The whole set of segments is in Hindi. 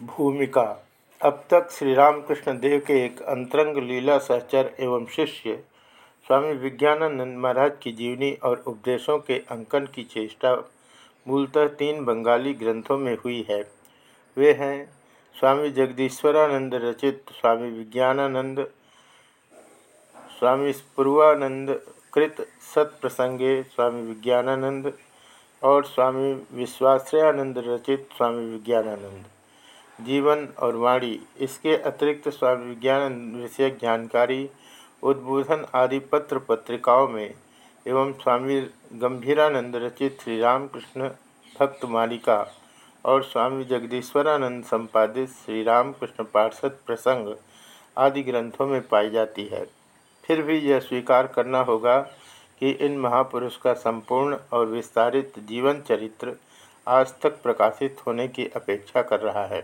भूमिका। अब तक श्री रामकृष्ण देव के एक अंतरंग लीला सहचर एवं शिष्य, स्वामी विज्ञानानंद महाराज की जीवनी और उपदेशों के अंकन की चेष्टा मूलतः तीन बंगाली ग्रंथों में हुई है। वे हैं स्वामी जगदीश्वरानंद रचित स्वामी विज्ञानानंद, स्वामी पूर्वानंद कृत सत्प्रसंगे स्वामी विज्ञानानंद और स्वामी विश्वाश्रयानंद रचित स्वामी विज्ञानानंद। जीवन और वाणी, इसके अतिरिक्त स्वामी विज्ञान विषयक जानकारी उद्बोधन आदि पत्र पत्रिकाओं में एवं स्वामी गंभीरानंद रचित श्री रामकृष्ण भक्त मालिका और स्वामी जगदीश्वरानंद संपादित श्री रामकृष्ण पार्षद प्रसंग आदि ग्रंथों में पाई जाती है। फिर भी यह स्वीकार करना होगा कि इन महापुरुष का संपूर्ण और विस्तारित जीवन चरित्र आज तक प्रकाशित होने की अपेक्षा कर रहा है।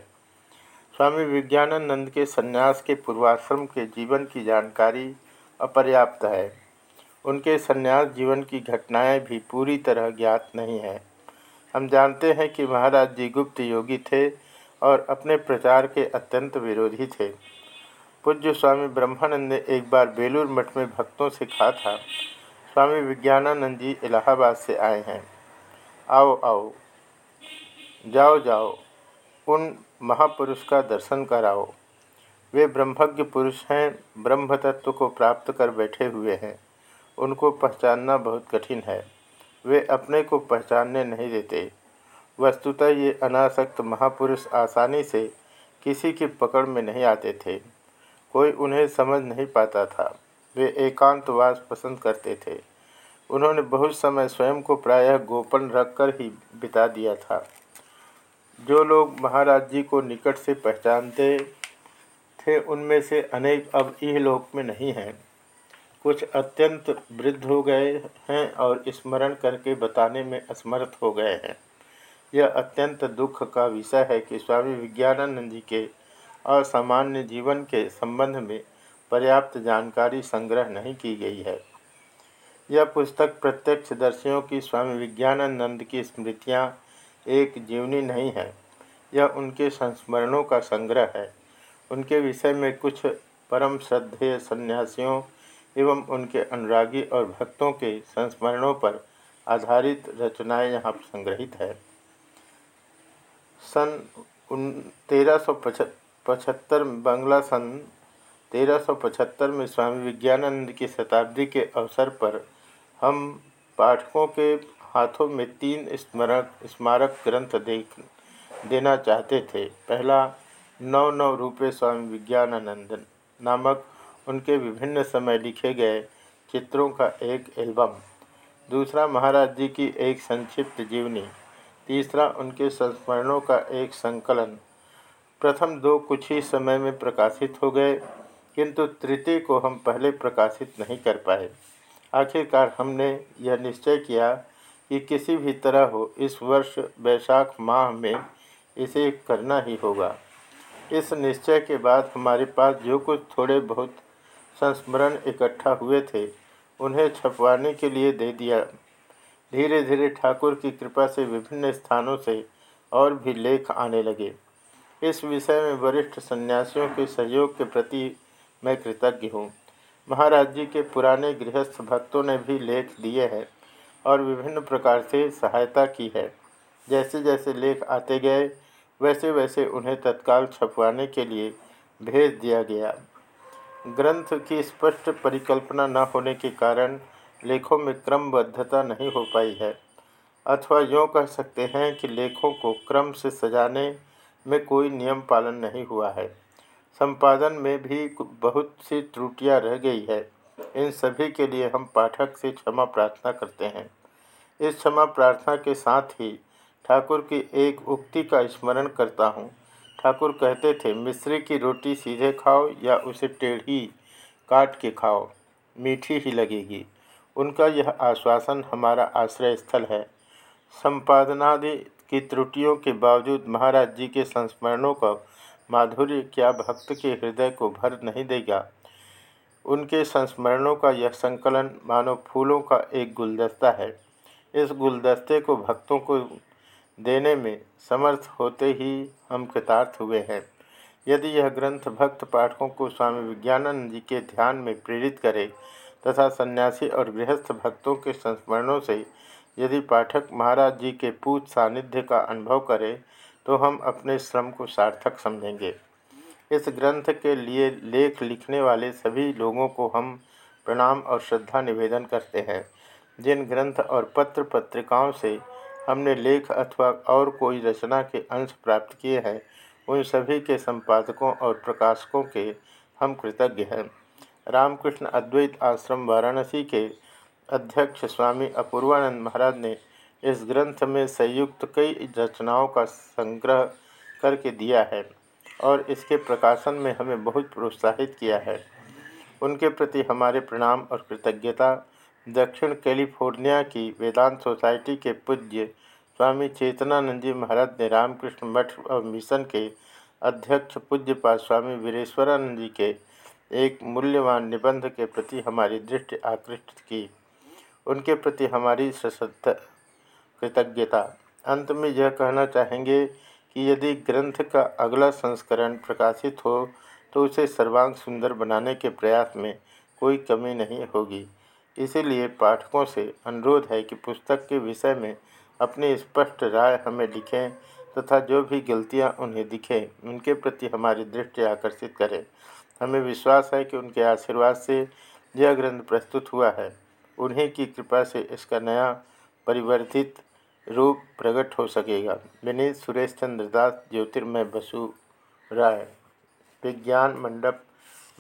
स्वामी विज्ञानानंद के सन्यास के पूर्वाश्रम के जीवन की जानकारी अपर्याप्त है। उनके सन्यास जीवन की घटनाएँ भी पूरी तरह ज्ञात नहीं है। हम जानते हैं कि महाराज जी गुप्त योगी थे और अपने प्रचार के अत्यंत विरोधी थे। पूज्य स्वामी ब्रह्मानंद ने एक बार बेलूर मठ में भक्तों से कहा था, स्वामी विज्ञानानंद जी इलाहाबाद से आए हैं। आओ आओ। जाओ जाओ। उन महापुरुष का दर्शन कराओ। वे ब्रह्मज्ञ पुरुष हैं ब्रह्म तत्व को प्राप्त कर बैठे हुए हैं। उनको पहचानना बहुत कठिन है। वे अपने को पहचानने नहीं देते। वस्तुतः ये अनासक्त महापुरुष आसानी से किसी की पकड़ में नहीं आते थे। कोई उन्हें समझ नहीं पाता था। वे एकांतवास पसंद करते थे। उन्होंने बहुत समय स्वयं को प्रायः गोपन रखकर ही बिता दिया था। जो लोग महाराज जी को निकट से पहचानते थे, उनमें से अनेक अब लोक में नहीं हैं। कुछ अत्यंत वृद्ध हो गए हैं और स्मरण करके बताने में असमर्थ हो गए हैं। यह अत्यंत दुख का विषय है कि स्वामी विज्ञानानंद जी के असामान्य जीवन के संबंध में पर्याप्त जानकारी संग्रह नहीं की गई है। यह पुस्तक प्रत्यक्षदर्शियों की स्वामी विज्ञानानंद की स्मृतियाँ एक जीवनी नहीं है। यह उनके संस्मरणों का संग्रह है। उनके विषय में कुछ परम श्रद्धेय सन्यासियों एवं उनके अनुरागी और भक्तों के संस्मरणों पर आधारित रचनाएँ यहाँ संग्रहित है। सन उन, तेरह सौ पचहत्तर, बांग्ला सन तेरह सौ पचहत्तर में स्वामी विज्ञानंद की शताब्दी के अवसर पर हम पाठकों के हाथों में तीन स्मरक स्मारक ग्रंथ देख देना चाहते थे। पहला, नौ नौ रुपये स्वामी विज्ञानानंद नामक उनके विभिन्न समय लिखे गए चित्रों का एक एल्बम। दूसरा, महाराज जी की एक संक्षिप्त जीवनी। तीसरा, उनके संस्मरणों का एक संकलन। प्रथम दो कुछ ही समय में प्रकाशित हो गए, किंतु तृतीय को हम पहले प्रकाशित नहीं कर पाए। आखिरकार हमने यह निश्चय किया कि किसी भी तरह हो, इस वर्ष वैशाख माह में इसे करना ही होगा। इस निश्चय के बाद हमारे पास जो कुछ थोड़े बहुत संस्मरण इकट्ठा हुए थे, उन्हें छपवाने के लिए दे दिया। धीरे धीरे ठाकुर की कृपा से विभिन्न स्थानों से और भी लेख आने लगे। इस विषय में वरिष्ठ सन्यासियों के सहयोग के प्रति मैं कृतज्ञ हूँ। महाराज जी के पुराने गृहस्थ भक्तों ने भी लेख दिए हैं। और विभिन्न प्रकार से सहायता की है। जैसे जैसे लेख आते गए वैसे वैसे उन्हें तत्काल छपवाने के लिए भेज दिया गया। ग्रंथ की स्पष्ट परिकल्पना न होने के कारण लेखों में क्रमबद्धता नहीं हो पाई है। अथवा यूँ कह सकते हैं कि लेखों को क्रम से सजाने में कोई नियम पालन नहीं हुआ है। संपादन में भी बहुत सी त्रुटियाँ रह गई है। इन सभी के लिए हम पाठक से क्षमा प्रार्थना करते हैं। इस क्षमा प्रार्थना के साथ ही ठाकुर की एक उक्ति का स्मरण करता हूँ। ठाकुर कहते थे मिश्री की रोटी सीधे खाओ या उसे टेढ़ी काट के खाओ, मीठी ही लगेगी। उनका यह आश्वासन हमारा आश्रय स्थल है। संपादनादि की त्रुटियों के बावजूद महाराज जी के संस्मरणों का माधुर्य क्या भक्त के हृदय को भर नहीं देगा? उनके संस्मरणों का यह संकलन मानो फूलों का एक गुलदस्ता है। इस गुलदस्ते को भक्तों को देने में समर्थ होते ही हम कृतार्थ हुए हैं। यदि यह ग्रंथ भक्त पाठकों को स्वामी विज्ञानंद जी के ध्यान में प्रेरित करे तथा सन्यासी और गृहस्थ भक्तों के संस्मरणों से यदि पाठक महाराज जी के पूत सानिध्य का अनुभव करे तो हम अपने श्रम को सार्थक समझेंगे। इस ग्रंथ के लिए लेख लिखने वाले सभी लोगों को हम प्रणाम और श्रद्धा निवेदन करते हैं। जिन ग्रंथ और पत्र पत्रिकाओं से हमने लेख अथवा और कोई रचना के अंश प्राप्त किए हैं, उन सभी के संपादकों और प्रकाशकों के हम कृतज्ञ हैं। रामकृष्ण अद्वैत आश्रम, वाराणसी के अध्यक्ष स्वामी अपूर्वानंद महाराज ने इस ग्रंथ में संयुक्त कई रचनाओं का संग्रह करके दिया है और इसके प्रकाशन में हमें बहुत प्रोत्साहित किया है। उनके प्रति हमारे प्रणाम और कृतज्ञता दक्षिण कैलिफ़ोर्निया की वेदांत सोसाइटी के पूज्य स्वामी चेतनानंद जी महाराज ने रामकृष्ण मठ और मिशन के अध्यक्ष पूज्यपाद स्वामी वीरेश्वरानंद जी के एक मूल्यवान निबंध के प्रति हमारी दृष्टि आकृष्ट की। उनके प्रति हमारी सशक्त कृतज्ञता। अंत में यह कहना चाहेंगे कि यदि ग्रंथ का अगला संस्करण प्रकाशित हो तो उसे सर्वांग सुंदर बनाने के प्रयास में कोई कमी नहीं होगी। इसीलिए पाठकों से अनुरोध है कि पुस्तक के विषय में अपनी स्पष्ट राय हमें लिखें तथा जो भी गलतियाँ उन्हें दिखें, उनके प्रति हमारी दृष्टि आकर्षित करें। हमें विश्वास है कि उनके आशीर्वाद से यह ग्रंथ प्रस्तुत हुआ है। उन्हीं की कृपा से इसका नया परिवर्तित रूप प्रकट हो सकेगा। विनीत सुरेश चंद्र दास, ज्योतिर्मय बसु राय, विज्ञान मंडप,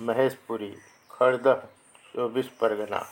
महेशपुरी, खड़दह, चौबीस परगना।